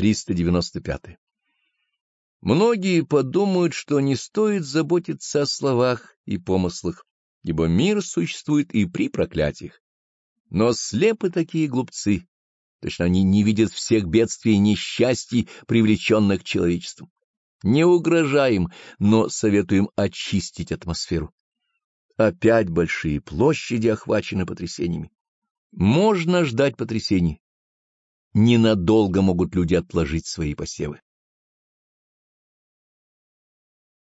395. Многие подумают, что не стоит заботиться о словах и помыслах, ибо мир существует и при проклятиях. Но слепы такие глупцы, точно они не видят всех бедствий и несчастий, привлеченных человечеством. Не угрожаем, но советуем очистить атмосферу. Опять большие площади охвачены потрясениями. Можно ждать потрясений. Ненадолго могут люди отложить свои посевы.